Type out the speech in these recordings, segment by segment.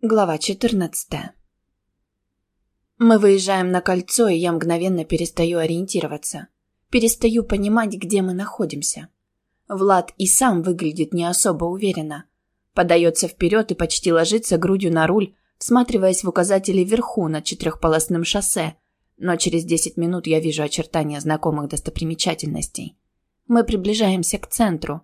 Глава 14. Мы выезжаем на кольцо, и я мгновенно перестаю ориентироваться. Перестаю понимать, где мы находимся. Влад и сам выглядит не особо уверенно. Подается вперед и почти ложится грудью на руль, всматриваясь в указатели вверху над четырехполосным шоссе, но через 10 минут я вижу очертания знакомых достопримечательностей. Мы приближаемся к центру.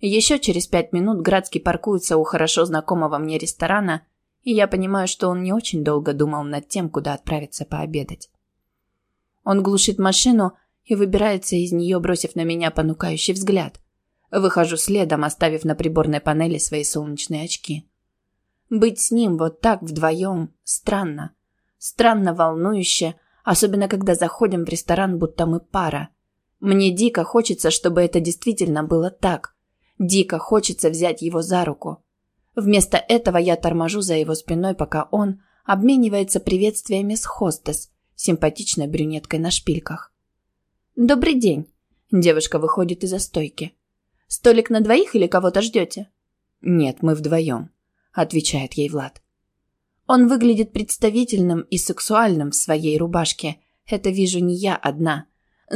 Еще через пять минут Градский паркуется у хорошо знакомого мне ресторана – и я понимаю, что он не очень долго думал над тем, куда отправиться пообедать. Он глушит машину и выбирается из нее, бросив на меня понукающий взгляд. Выхожу следом, оставив на приборной панели свои солнечные очки. Быть с ним вот так вдвоем странно. Странно волнующе, особенно когда заходим в ресторан, будто мы пара. Мне дико хочется, чтобы это действительно было так. Дико хочется взять его за руку. Вместо этого я торможу за его спиной, пока он обменивается приветствиями с хостес, симпатичной брюнеткой на шпильках. «Добрый день!» Девушка выходит из-за стойки. «Столик на двоих или кого-то ждете?» «Нет, мы вдвоем», — отвечает ей Влад. Он выглядит представительным и сексуальным в своей рубашке. Это вижу не я одна.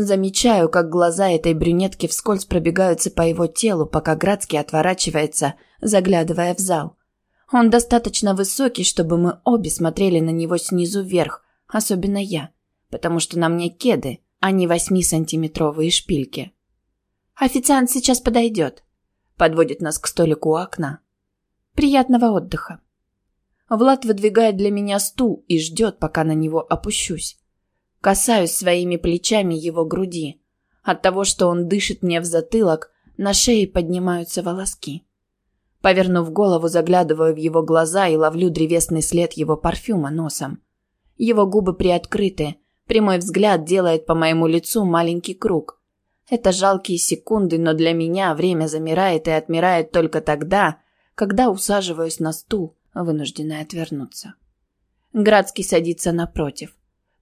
Замечаю, как глаза этой брюнетки вскользь пробегаются по его телу, пока Градский отворачивается, заглядывая в зал. Он достаточно высокий, чтобы мы обе смотрели на него снизу вверх, особенно я, потому что на мне кеды, а не восьмисантиметровые шпильки. «Официант сейчас подойдет», — подводит нас к столику у окна. «Приятного отдыха». Влад выдвигает для меня стул и ждет, пока на него опущусь. Касаюсь своими плечами его груди. От того, что он дышит мне в затылок, на шее поднимаются волоски. Повернув голову, заглядываю в его глаза и ловлю древесный след его парфюма носом. Его губы приоткрыты, прямой взгляд делает по моему лицу маленький круг. Это жалкие секунды, но для меня время замирает и отмирает только тогда, когда усаживаюсь на стул, вынужденная отвернуться. Градский садится напротив.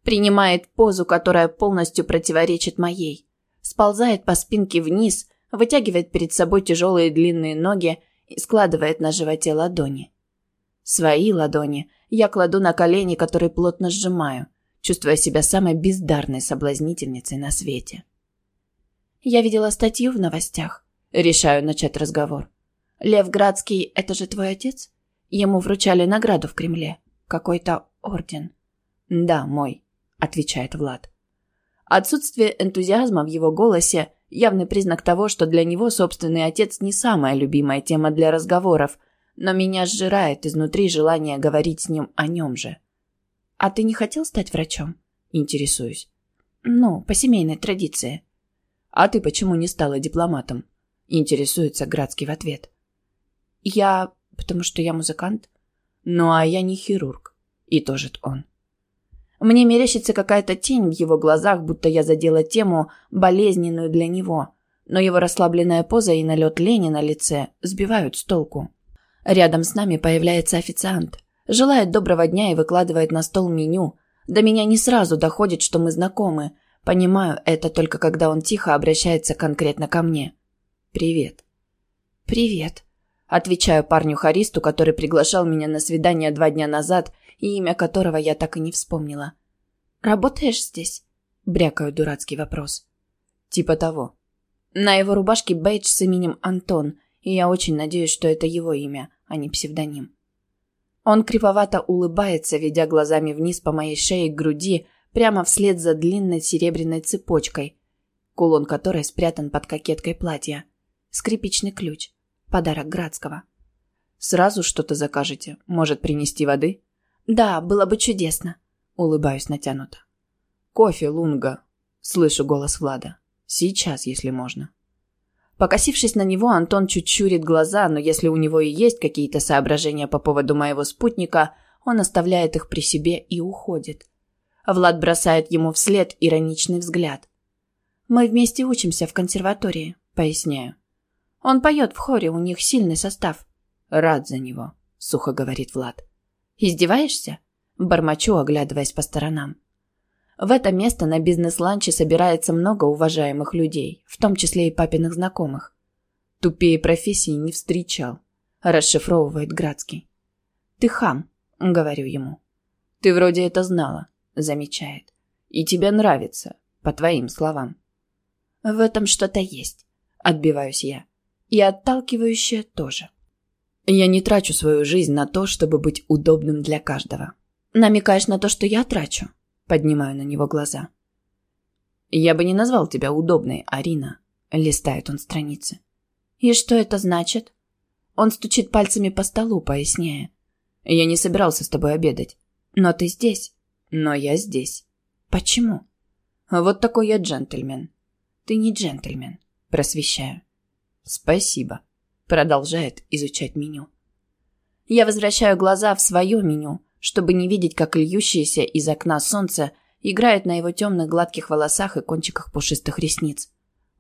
Принимает позу, которая полностью противоречит моей. Сползает по спинке вниз, вытягивает перед собой тяжелые длинные ноги и складывает на животе ладони. Свои ладони я кладу на колени, которые плотно сжимаю, чувствуя себя самой бездарной соблазнительницей на свете. Я видела статью в новостях. Решаю начать разговор. Лев Градский – это же твой отец? Ему вручали награду в Кремле. Какой-то орден. Да, мой. – отвечает Влад. Отсутствие энтузиазма в его голосе – явный признак того, что для него собственный отец не самая любимая тема для разговоров, но меня сжирает изнутри желание говорить с ним о нем же. «А ты не хотел стать врачом?» – интересуюсь. «Ну, по семейной традиции». «А ты почему не стала дипломатом?» – интересуется Градский в ответ. «Я... потому что я музыкант». «Ну, а я не хирург», – и тожит он. Мне мерещится какая-то тень в его глазах, будто я задела тему, болезненную для него. Но его расслабленная поза и налет лени на лице сбивают с толку. Рядом с нами появляется официант. Желает доброго дня и выкладывает на стол меню. До меня не сразу доходит, что мы знакомы. Понимаю это только когда он тихо обращается конкретно ко мне. «Привет». «Привет», – отвечаю парню-харисту, который приглашал меня на свидание два дня назад – имя которого я так и не вспомнила. «Работаешь здесь?» – брякаю дурацкий вопрос. «Типа того». На его рубашке бейдж с именем Антон, и я очень надеюсь, что это его имя, а не псевдоним. Он кривовато улыбается, ведя глазами вниз по моей шее к груди, прямо вслед за длинной серебряной цепочкой, кулон которой спрятан под кокеткой платья. Скрипичный ключ. Подарок Градского. «Сразу что-то закажете? Может, принести воды?» «Да, было бы чудесно», — улыбаюсь натянуто. «Кофе, Лунга», — слышу голос Влада. «Сейчас, если можно». Покосившись на него, Антон чуть чурит глаза, но если у него и есть какие-то соображения по поводу моего спутника, он оставляет их при себе и уходит. Влад бросает ему вслед ироничный взгляд. «Мы вместе учимся в консерватории», — поясняю. «Он поет в хоре, у них сильный состав». «Рад за него», — сухо говорит Влад. «Издеваешься?» – бормочу, оглядываясь по сторонам. В это место на бизнес-ланче собирается много уважаемых людей, в том числе и папиных знакомых. «Тупее профессии не встречал», – расшифровывает Градский. «Ты хам», — говорю ему. «Ты вроде это знала», — замечает. «И тебе нравится, по твоим словам». «В этом что-то есть», — отбиваюсь я. «И отталкивающее тоже». Я не трачу свою жизнь на то, чтобы быть удобным для каждого. Намекаешь на то, что я трачу? Поднимаю на него глаза. Я бы не назвал тебя удобной, Арина. Листает он страницы. И что это значит? Он стучит пальцами по столу, поясняя. Я не собирался с тобой обедать. Но ты здесь. Но я здесь. Почему? Вот такой я джентльмен. Ты не джентльмен. Просвещаю. Спасибо. Продолжает изучать меню. Я возвращаю глаза в свое меню, чтобы не видеть, как льющееся из окна солнце играет на его темных гладких волосах и кончиках пушистых ресниц.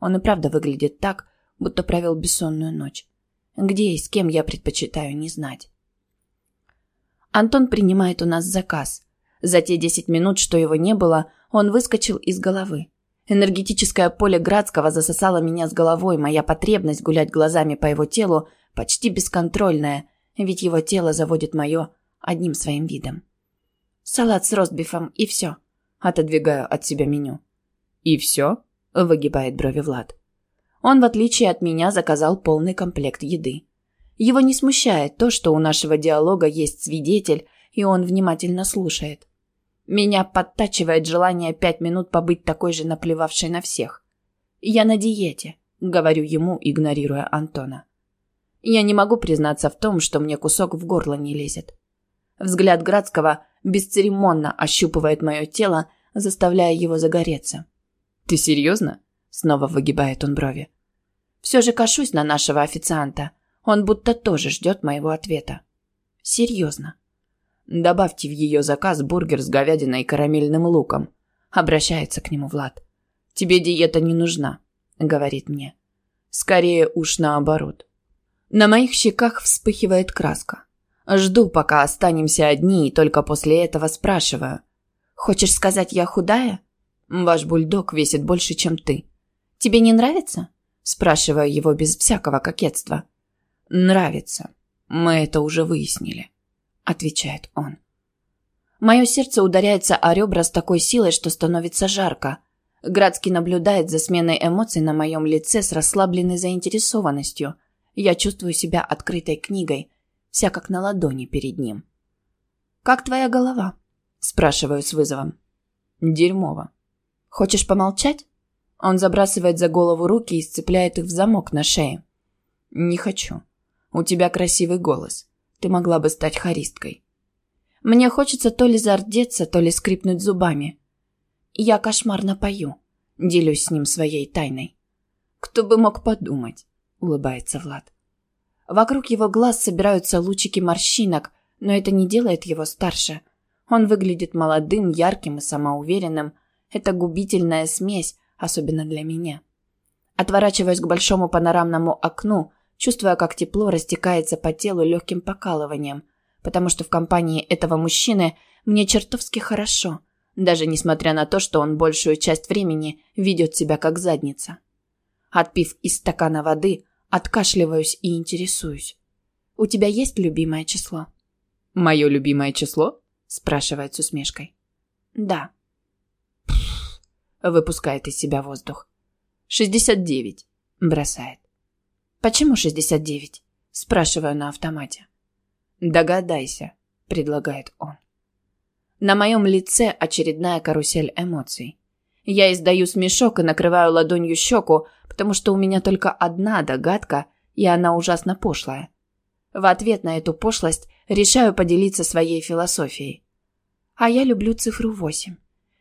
Он и правда выглядит так, будто провел бессонную ночь. Где и с кем я предпочитаю не знать. Антон принимает у нас заказ. За те десять минут, что его не было, он выскочил из головы. Энергетическое поле Градского засосало меня с головой, моя потребность гулять глазами по его телу почти бесконтрольная, ведь его тело заводит мое одним своим видом. Салат с ростбифом и все. Отодвигаю от себя меню. И все? Выгибает брови Влад. Он, в отличие от меня, заказал полный комплект еды. Его не смущает то, что у нашего диалога есть свидетель, и он внимательно слушает. Меня подтачивает желание пять минут побыть такой же наплевавшей на всех. «Я на диете», — говорю ему, игнорируя Антона. Я не могу признаться в том, что мне кусок в горло не лезет. Взгляд Градского бесцеремонно ощупывает мое тело, заставляя его загореться. «Ты серьезно?» — снова выгибает он брови. Все же кашусь на нашего официанта. Он будто тоже ждет моего ответа. «Серьезно?» Добавьте в ее заказ бургер с говядиной и карамельным луком. Обращается к нему Влад. Тебе диета не нужна, говорит мне. Скорее уж наоборот. На моих щеках вспыхивает краска. Жду, пока останемся одни, и только после этого спрашиваю. Хочешь сказать, я худая? Ваш бульдог весит больше, чем ты. Тебе не нравится? Спрашиваю его без всякого кокетства. Нравится. Мы это уже выяснили отвечает он. Мое сердце ударяется о ребра с такой силой, что становится жарко. Градский наблюдает за сменой эмоций на моем лице с расслабленной заинтересованностью. Я чувствую себя открытой книгой, вся как на ладони перед ним. «Как твоя голова?» – спрашиваю с вызовом. «Дерьмово. Хочешь помолчать?» Он забрасывает за голову руки и сцепляет их в замок на шее. «Не хочу. У тебя красивый голос. Ты могла бы стать харисткой. Мне хочется то ли зардеться, то ли скрипнуть зубами. Я кошмарно пою. Делюсь с ним своей тайной. Кто бы мог подумать, улыбается Влад. Вокруг его глаз собираются лучики морщинок, но это не делает его старше. Он выглядит молодым, ярким и самоуверенным. Это губительная смесь, особенно для меня. Отворачиваясь к большому панорамному окну, чувствуя, как тепло растекается по телу легким покалыванием, потому что в компании этого мужчины мне чертовски хорошо, даже несмотря на то, что он большую часть времени ведет себя как задница. Отпив из стакана воды, откашливаюсь и интересуюсь. «У тебя есть любимое число?» «Мое любимое число?» – спрашивает с усмешкой. «Да». выпускает из себя воздух. «Шестьдесят девять», – бросает. «Почему 69?» – спрашиваю на автомате. «Догадайся», – предлагает он. На моем лице очередная карусель эмоций. Я издаю смешок и накрываю ладонью щеку, потому что у меня только одна догадка, и она ужасно пошлая. В ответ на эту пошлость решаю поделиться своей философией. А я люблю цифру восемь.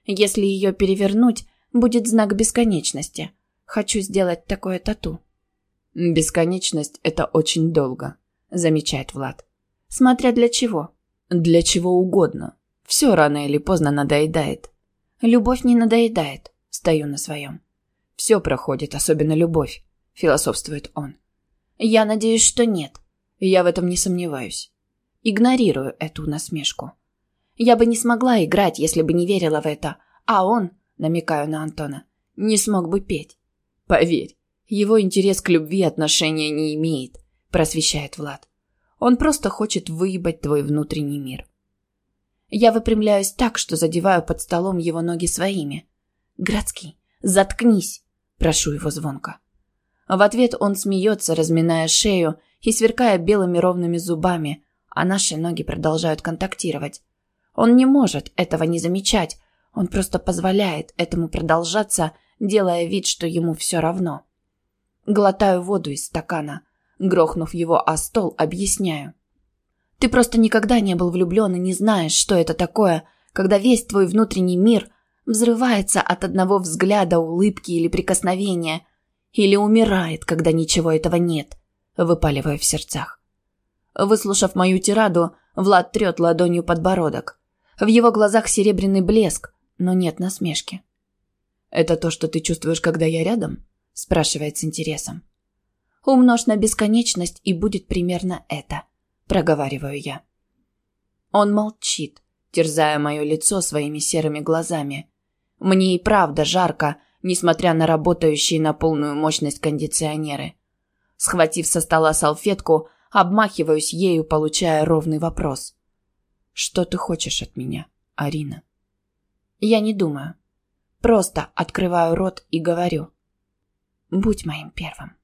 Если ее перевернуть, будет знак бесконечности. Хочу сделать такое тату. «Бесконечность – это очень долго», – замечает Влад. «Смотря для чего». «Для чего угодно. Все рано или поздно надоедает». «Любовь не надоедает», – стою на своем. «Все проходит, особенно любовь», – философствует он. «Я надеюсь, что нет. Я в этом не сомневаюсь. Игнорирую эту насмешку. Я бы не смогла играть, если бы не верила в это, а он, намекаю на Антона, не смог бы петь. Поверь, его интерес к любви отношения не имеет, просвещает Влад. Он просто хочет выебать твой внутренний мир. Я выпрямляюсь так, что задеваю под столом его ноги своими. «Градский, заткнись!» – прошу его звонко. В ответ он смеется, разминая шею и сверкая белыми ровными зубами, а наши ноги продолжают контактировать. Он не может этого не замечать, он просто позволяет этому продолжаться, делая вид, что ему все равно. Глотаю воду из стакана. Грохнув его о стол, объясняю. Ты просто никогда не был влюблен и не знаешь, что это такое, когда весь твой внутренний мир взрывается от одного взгляда, улыбки или прикосновения, или умирает, когда ничего этого нет, выпаливая в сердцах. Выслушав мою тираду, Влад трет ладонью подбородок. В его глазах серебряный блеск, но нет насмешки. «Это то, что ты чувствуешь, когда я рядом?» – спрашивает с интересом. «Умножь на бесконечность, и будет примерно это», – проговариваю я. Он молчит, терзая мое лицо своими серыми глазами. Мне и правда жарко, несмотря на работающие на полную мощность кондиционеры. Схватив со стола салфетку, обмахиваюсь ею, получая ровный вопрос. «Что ты хочешь от меня, Арина?» Я не думаю. Просто открываю рот и говорю. Будь моим первым.